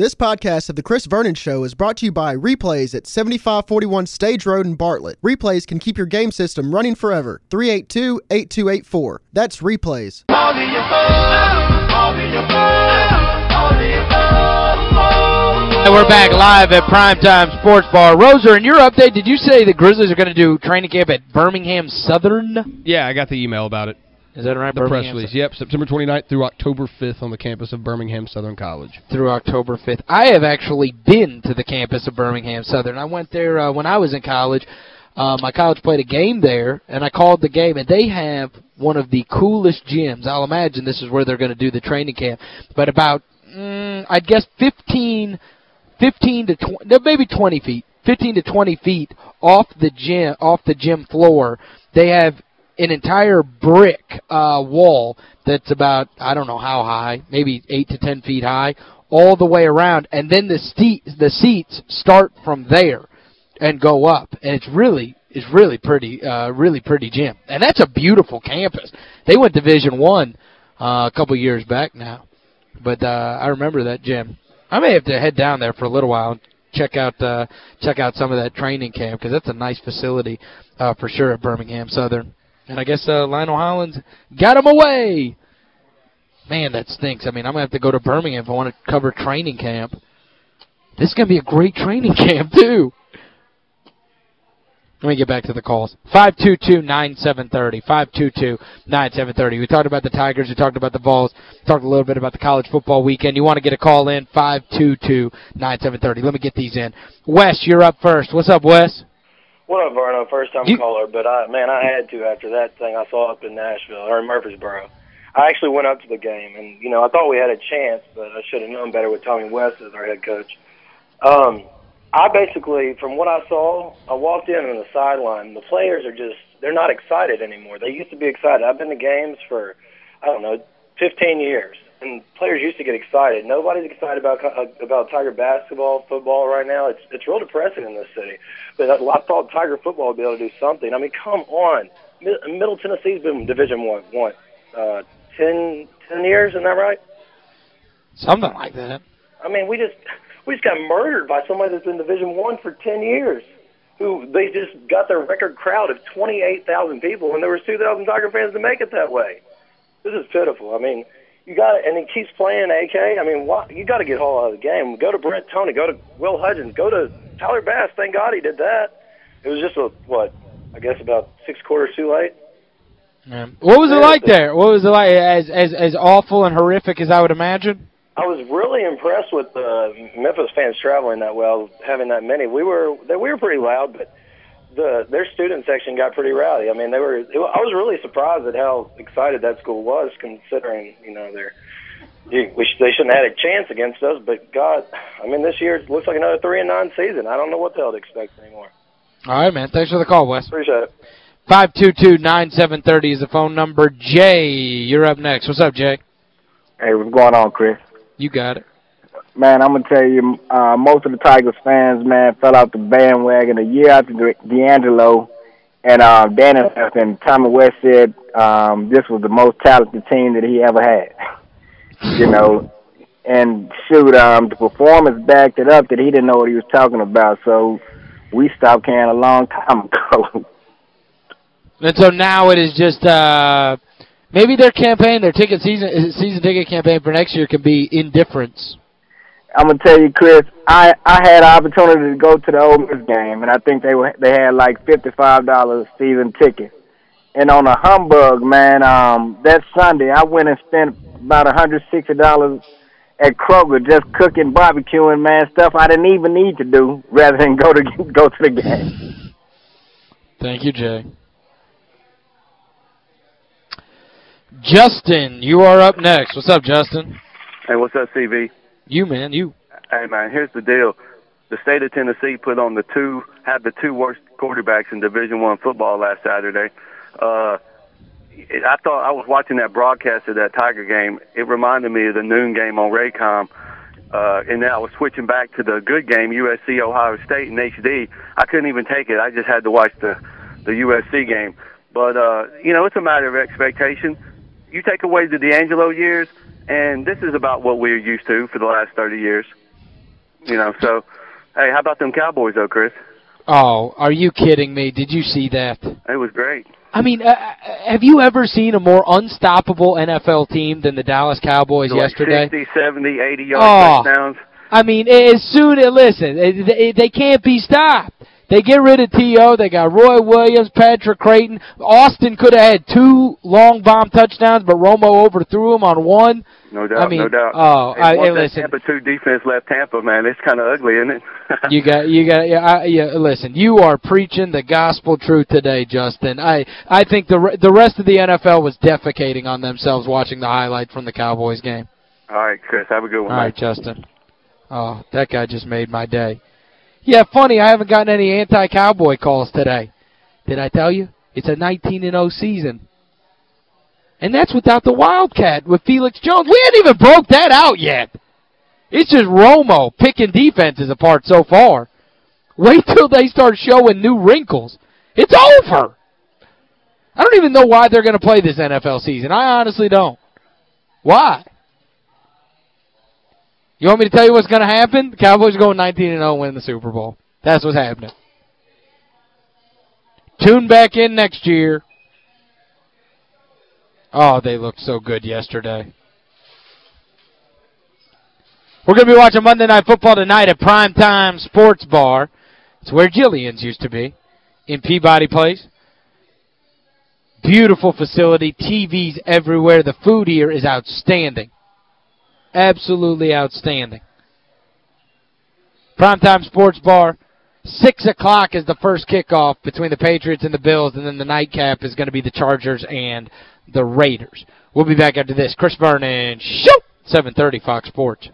This podcast of The Chris Vernon Show is brought to you by Replays at 7541 Stage Road in Bartlett. Replays can keep your game system running forever. 382-8284. That's Replays. And we're back live at Primetime Sports Bar. Roser, in your update, did you say the Grizzlies are going to do training camp at Birmingham Southern? Yeah, I got the email about it. Is that right? The press Birmingham release. Yep, September 29th through October 5th on the campus of Birmingham Southern College. Through October 5th. I have actually been to the campus of Birmingham Southern. I went there uh, when I was in college. Uh, my college played a game there, and I called the game, and they have one of the coolest gyms. I'll imagine this is where they're going to do the training camp. But about, mm, I guess, 15, 15 to 20, no, maybe 20 feet, 15 to 20 feet off the gym, off the gym floor, they have an entire brick uh, wall that's about, I don't know how high, maybe 8 to 10 feet high, all the way around. And then the, seat, the seats start from there and go up. And it's really it's really pretty uh really pretty gym. And that's a beautiful campus. They went Division 1 uh, a couple years back now. But uh I remember that gym. I may have to head down there for a little while and check out uh check out some of that training camp because that's a nice facility uh for sure at Birmingham Southern. And I guess uh Lionel Hollins got him away. Man, that stinks. I mean, I'm going to have to go to Birmingham if I want to cover training camp. This is going to be a great training camp, too. Let me get back to the calls. 522-9730. 522-9730. We talked about the Tigers. We talked about the Vols. Talked a little bit about the college football weekend. You want to get a call in? 522-9730. Let me get these in. Wes, you're up first. What's up, Wes? What up, Verno? First time You- caller, but I man, I had to after that thing I saw up in Nashville or in Murfreesboro. I actually went up to the game, and you know I thought we had a chance, but I should have known better with Tommy West as our head coach. Um, I basically, from what I saw, I walked in on the sideline. The players are just—they're not excited anymore. They used to be excited. I've been to games for, I don't know, 15 years, and players used to get excited. Nobody's excited about about Tiger basketball, football right now. It's it's real depressing in this city. But I, I thought Tiger football would be able to do something. I mean, come on. Mid- Middle Tennessee's been Division One, what, uh, 10, 10 years? Isn't that right? Something like that. I mean, we just we just got murdered by somebody that's been Division One for ten years. Who they just got their record crowd of twenty eight thousand people, and there was two thousand Tiger fans to make it that way. This is pitiful. I mean, you got it, and he keeps playing AK. I mean, why, you got to get Hall out of the game. Go to Brent Tony. Go to Will Hudgens. Go to Tyler Bass. Thank God he did that. It was just a what? I guess about six quarters too late. Yeah. What was it like there? What was it like? As as as awful and horrific as I would imagine? I was really impressed with the Memphis fans traveling that well, having that many. We were they, we were pretty loud, but the their student section got pretty rowdy. I mean, they were. It, I was really surprised at how excited that school was, considering you know their. You, we sh- they shouldn't have had a chance against us, but God, I mean, this year it looks like another three and nine season. I don't know what the hell to expect anymore. All right, man. Thanks for the call, Wes. Appreciate it. 522-9730 is the phone number. Jay, you're up next. What's up, Jay? Hey, what's going on, Chris? You got it. Man, I'm gonna tell you, uh, most of the Tigers fans, man, fell out the bandwagon a year after Di- DeAngelo and uh, Danny left, and Tommy West said um, this was the most talented team that he ever had. you know, and shoot, um, the performance backed it up that he didn't know what he was talking about. So we stopped caring a long time ago. And so now it is just uh maybe their campaign, their ticket season season ticket campaign for next year can be indifference. I'm gonna tell you, Chris. I I had an opportunity to go to the Ole Miss game, and I think they were they had like fifty five dollars season ticket. And on a humbug, man, um, that Sunday I went and spent about a hundred sixty dollars at Kroger just cooking, barbecuing, man, stuff I didn't even need to do, rather than go to go to the game. Thank you, Jay. Justin, you are up next. What's up, Justin? Hey, what's up, CV? You, man, you. Hey, man, here's the deal. The state of Tennessee put on the two, had the two worst quarterbacks in Division One football last Saturday. Uh, I thought I was watching that broadcast of that Tiger game. It reminded me of the noon game on Raycom. Uh, and then I was switching back to the good game, USC Ohio State in HD. I couldn't even take it. I just had to watch the the USC game. But uh, you know, it's a matter of expectation. You take away the DeAngelo years, and this is about what we're used to for the last 30 years. you know, so hey, how about them Cowboys though, Chris? Oh, are you kidding me? Did you see that? It was great. I mean, uh, have you ever seen a more unstoppable NFL team than the Dallas Cowboys Like yesterday? 60, 70, 80 yard Oh. touchdowns. I mean, as soon as, listen, they can't be stopped. They get rid of T.O. They got Roy Williams, Patrick Crayton. Austin could have had two long bomb touchdowns, but Romo overthrew him on one. No doubt, I mean, no doubt. oh, and I- that listen. Tampa 2 defense left Tampa, man, it's kind of ugly, isn't it? You got you got yeah, I, yeah listen, you are preaching the gospel truth today, Justin. I I think the the rest of the NFL was defecating on themselves watching the highlight from the Cowboys game. All right, Chris, have a good one. All right, Justin. Oh, that guy just made my day. Yeah, funny, I haven't gotten any anti-Cowboy calls today. Did I tell you? It's a 19-0 season. And that's without the Wildcat with Felix Jones. We haven't even broke that out yet. It's just Romo picking defenses apart so far. Wait till they start showing new wrinkles. It's over. I don't even know why they're going to play this NFL season. I honestly don't. Why? You want me to tell you what's going to happen? The Cowboys are going 19-0 win the Super Bowl. That's what's happening. Tune back in next year. Oh, they looked so good yesterday. We're going to be watching Monday Night Football tonight at Primetime Sports Bar. It's where Jillian's used to be in Peabody Place. Beautiful facility, TVs everywhere. The food here is outstanding. Absolutely outstanding. Primetime Sports Bar. 6 o'clock is the first kickoff between the Patriots and the Bills, and then the nightcap is going to be the Chargers and the Raiders. We'll be back after this. Chris Vernon, shoot! 730 Fox Sports.